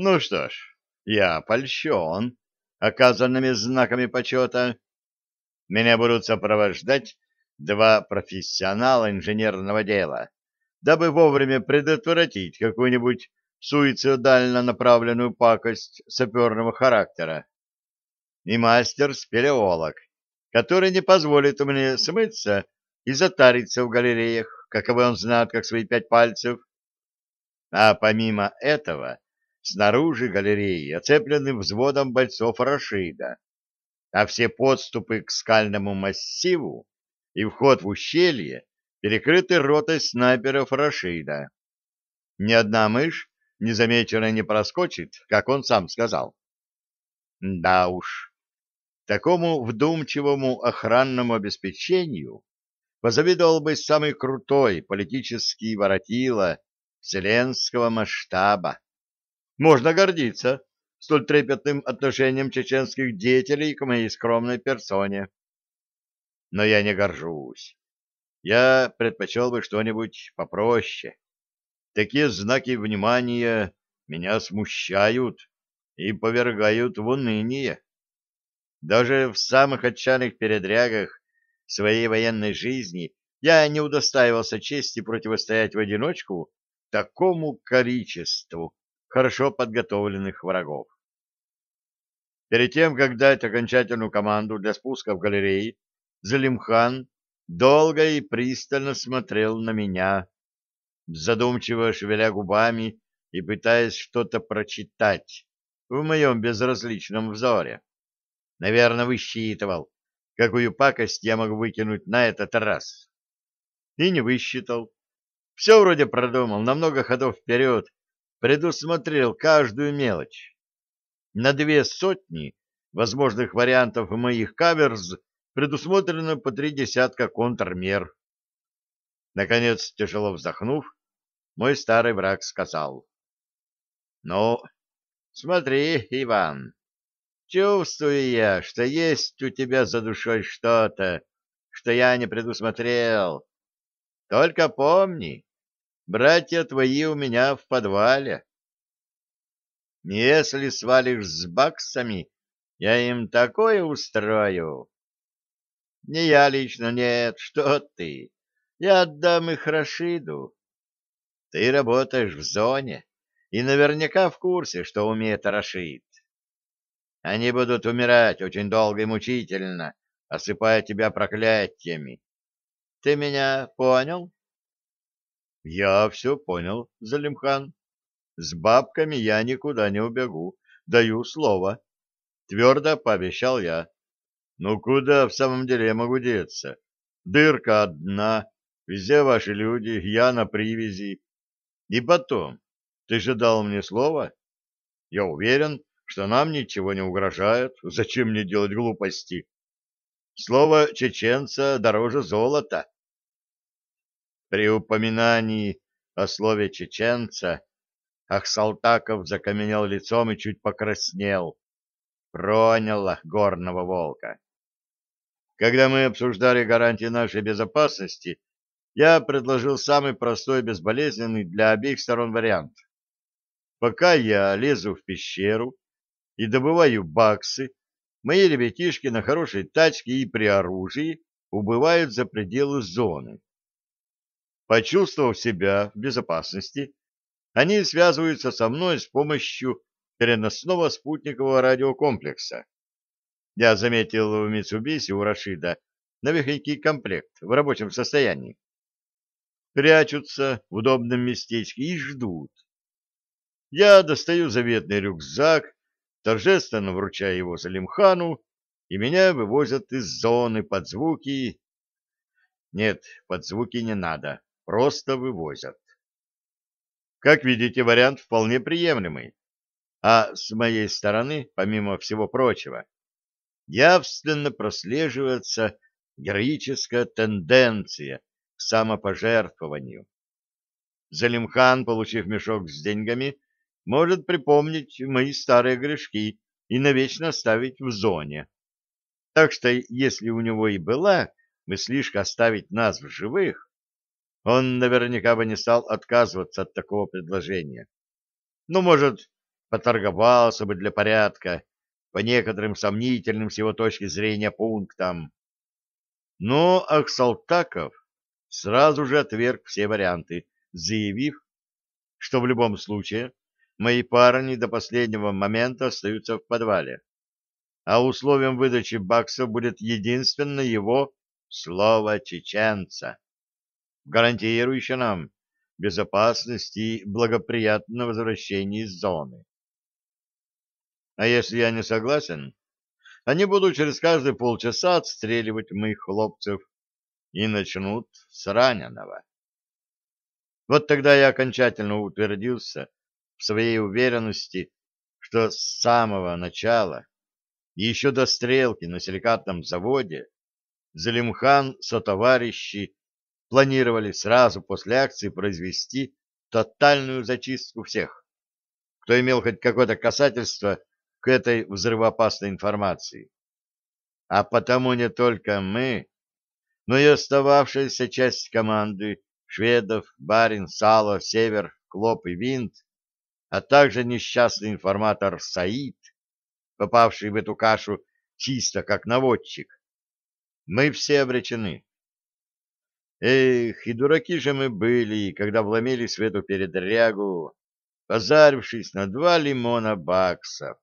Ну что ж, я польщен оказанными знаками почета. Меня будут сопровождать два профессионала инженерного дела, дабы вовремя предотвратить какую-нибудь суицидально направленную пакость саперного характера. И мастер-спелеолог, который не позволит мне смыться и затариться в галереях, каковы он знает, как свои пять пальцев. А помимо этого, снаружи галереи оцеплены взводом бойцов Рашида, а все подступы к скальному массиву и вход в ущелье перекрыты ротой снайперов Рашида. Ни одна мышь незамеченно не проскочит, как он сам сказал. Да уж, такому вдумчивому охранному обеспечению позавидовал бы самый крутой политический воротило вселенского масштаба. Можно гордиться столь трепетным отношением чеченских деятелей к моей скромной персоне. Но я не горжусь. Я предпочел бы что-нибудь попроще. Такие знаки внимания меня смущают и повергают в уныние. Даже в самых отчаянных передрягах своей военной жизни я не удостаивался чести противостоять в одиночку такому количеству хорошо подготовленных врагов. Перед тем, как дать окончательную команду для спуска в галереи, Залимхан долго и пристально смотрел на меня, задумчиво шевеля губами и пытаясь что-то прочитать в моем безразличном взоре. Наверное, высчитывал, какую пакость я могу выкинуть на этот раз. И не высчитал. Все вроде продумал, на много ходов вперед, предусмотрел каждую мелочь. На две сотни возможных вариантов моих каверз предусмотрено по три десятка контрмер. Наконец, тяжело вздохнув, мой старый враг сказал. — Ну, смотри, Иван, чувствую я, что есть у тебя за душой что-то, что я не предусмотрел. Только помни, Братья твои у меня в подвале. Если свалишь с баксами, я им такое устрою. Не я лично, нет, что ты. Я отдам их Рашиду. Ты работаешь в зоне и наверняка в курсе, что умеет Рашид. Они будут умирать очень долго и мучительно, осыпая тебя проклятиями. Ты меня понял? Я все понял, Залимхан. С бабками я никуда не убегу. Даю слово. Твердо пообещал я. Ну куда в самом деле я могу деться? Дырка одна, везде ваши люди, я на привязи. И потом, ты же дал мне слово. Я уверен, что нам ничего не угрожает. Зачем мне делать глупости? Слово чеченца дороже золота. При упоминании о слове чеченца Ахсалтаков закаменел лицом и чуть покраснел. Проняло горного волка. Когда мы обсуждали гарантии нашей безопасности, я предложил самый простой и безболезненный для обеих сторон вариант. Пока я лезу в пещеру и добываю баксы, мои ребятишки на хорошей тачке и при оружии убывают за пределы зоны. Почувствовав себя в безопасности, они связываются со мной с помощью переносного спутникового радиокомплекса. Я заметил в Митсубиси у Рашида новехонький комплект в рабочем состоянии. Прячутся в удобном местечке и ждут. Я достаю заветный рюкзак, торжественно вручаю его Салимхану, и меня вывозят из зоны под звуки... Нет, под звуки не надо просто вывозят. Как видите, вариант вполне приемлемый. А с моей стороны, помимо всего прочего, явственно прослеживается героическая тенденция к самопожертвованию. Залимхан, получив мешок с деньгами, может припомнить мои старые грешки и навечно оставить в зоне. Так что, если у него и была мыслишка оставить нас в живых, он наверняка бы не стал отказываться от такого предложения. Ну, может, поторговался бы для порядка по некоторым сомнительным с его точки зрения пунктам. Но Аксалтаков сразу же отверг все варианты, заявив, что в любом случае мои парни до последнего момента остаются в подвале, а условием выдачи баксов будет единственно его слово чеченца, гарантирующее нам безопасность и благоприятное возвращение из зоны. А если я не согласен, они будут через каждые полчаса отстреливать моих хлопцев и начнут с раненого. Вот тогда я окончательно утвердился в своей уверенности, что с самого начала, еще до стрелки на силикатном заводе, Залимхан со товарищи планировали сразу после акции произвести тотальную зачистку всех, кто имел хоть какое-то касательство к этой взрывоопасной информации. А потому не только мы, но и остававшаяся часть команды шведов, барин, сало, север, клоп и винт, а также несчастный информатор Саид, попавший в эту кашу чисто как наводчик. Мы все обречены. Эх, и дураки же мы были, когда вломились в эту передрягу, позарившись на два лимона баксов.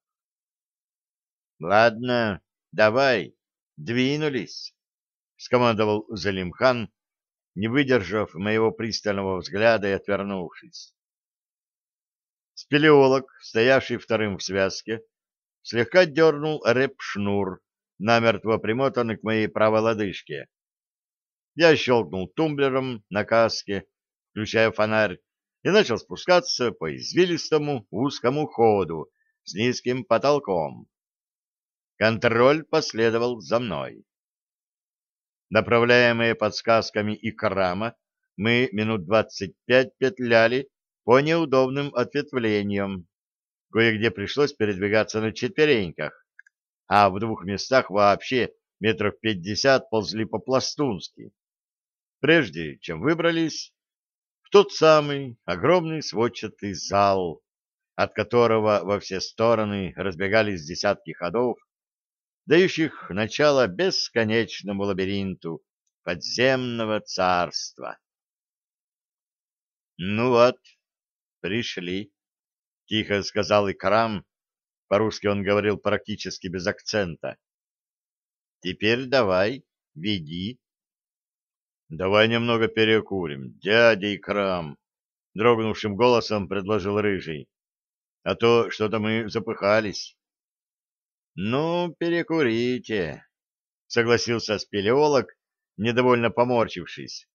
Ладно, давай, двинулись, — скомандовал Залимхан, не выдержав моего пристального взгляда и отвернувшись. Спелеолог, стоявший вторым в связке, слегка дернул реп-шнур, намертво примотанный к моей правой лодыжке. Я щелкнул тумблером на каске, включая фонарь, и начал спускаться по извилистому узкому ходу с низким потолком. Контроль последовал за мной. Направляемые подсказками и крама, мы минут двадцать пять петляли по неудобным ответвлениям. Кое-где пришлось передвигаться на четвереньках, а в двух местах вообще метров пятьдесят ползли по-пластунски. Прежде чем выбрались в тот самый огромный сводчатый зал, от которого во все стороны разбегались десятки ходов, дающих начало бесконечному лабиринту подземного царства. «Ну вот, пришли», — тихо сказал Икрам, по-русски он говорил практически без акцента. «Теперь давай, веди». «Давай немного перекурим, дядя Икрам», — дрогнувшим голосом предложил Рыжий. «А то что-то мы запыхались». Ну, перекурите, согласился спелеолог, недовольно поморщившись.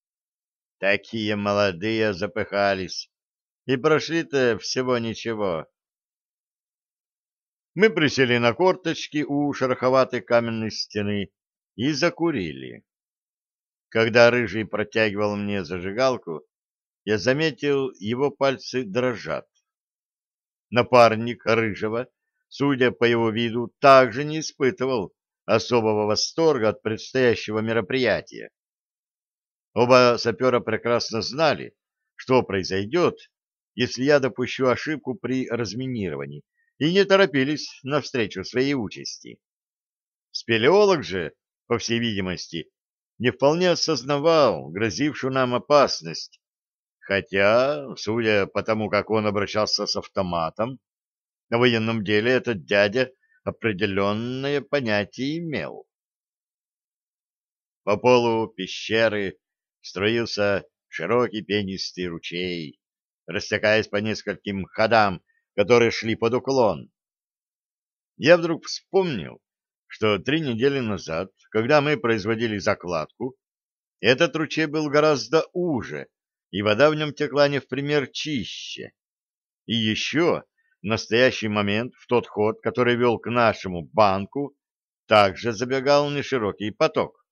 Такие молодые запыхались. И прошли-то всего ничего. Мы присели на корточки у шероховатой каменной стены и закурили. Когда Рыжий протягивал мне зажигалку, я заметил, его пальцы дрожат. Напарник Рыжего судя по его виду, также не испытывал особого восторга от предстоящего мероприятия. Оба сапера прекрасно знали, что произойдет, если я допущу ошибку при разминировании, и не торопились навстречу своей участи. Спелеолог же, по всей видимости, не вполне осознавал грозившую нам опасность, хотя, судя по тому, как он обращался с автоматом, на военном деле этот дядя определенное понятие имел. По полу пещеры строился широкий пенистый ручей, растекаясь по нескольким ходам, которые шли под уклон. Я вдруг вспомнил, что три недели назад, когда мы производили закладку, этот ручей был гораздо уже, и вода в нем текла не в пример чище. И еще в настоящий момент в тот ход, который вел к нашему банку, также забегал неширокий поток.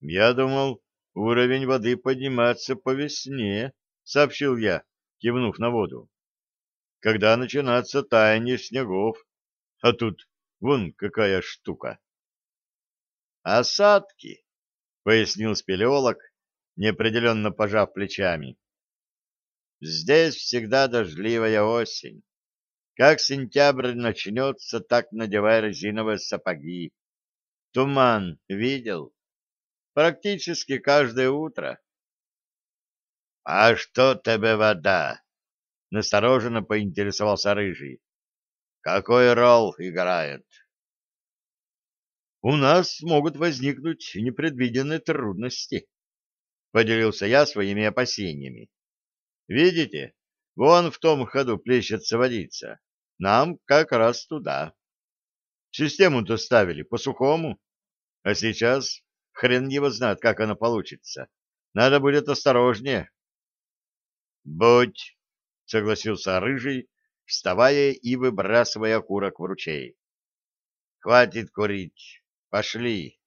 «Я думал, уровень воды подниматься по весне», — сообщил я, кивнув на воду. «Когда начинается таяние снегов, а тут вон какая штука». «Осадки», — пояснил спелеолог, неопределенно пожав плечами. Здесь всегда дождливая осень. Как сентябрь начнется, так надевай резиновые сапоги. Туман видел? Практически каждое утро. — А что тебе вода? — настороженно поинтересовался Рыжий. — Какой ролл играет? — У нас могут возникнуть непредвиденные трудности, — поделился я своими опасениями. — Видите, вон в том ходу плещется водица. Нам как раз туда. Систему-то ставили по-сухому, а сейчас хрен его знает, как она получится. Надо будет осторожнее. — Будь, — согласился Рыжий, вставая и выбрасывая окурок в ручей. — Хватит курить. Пошли.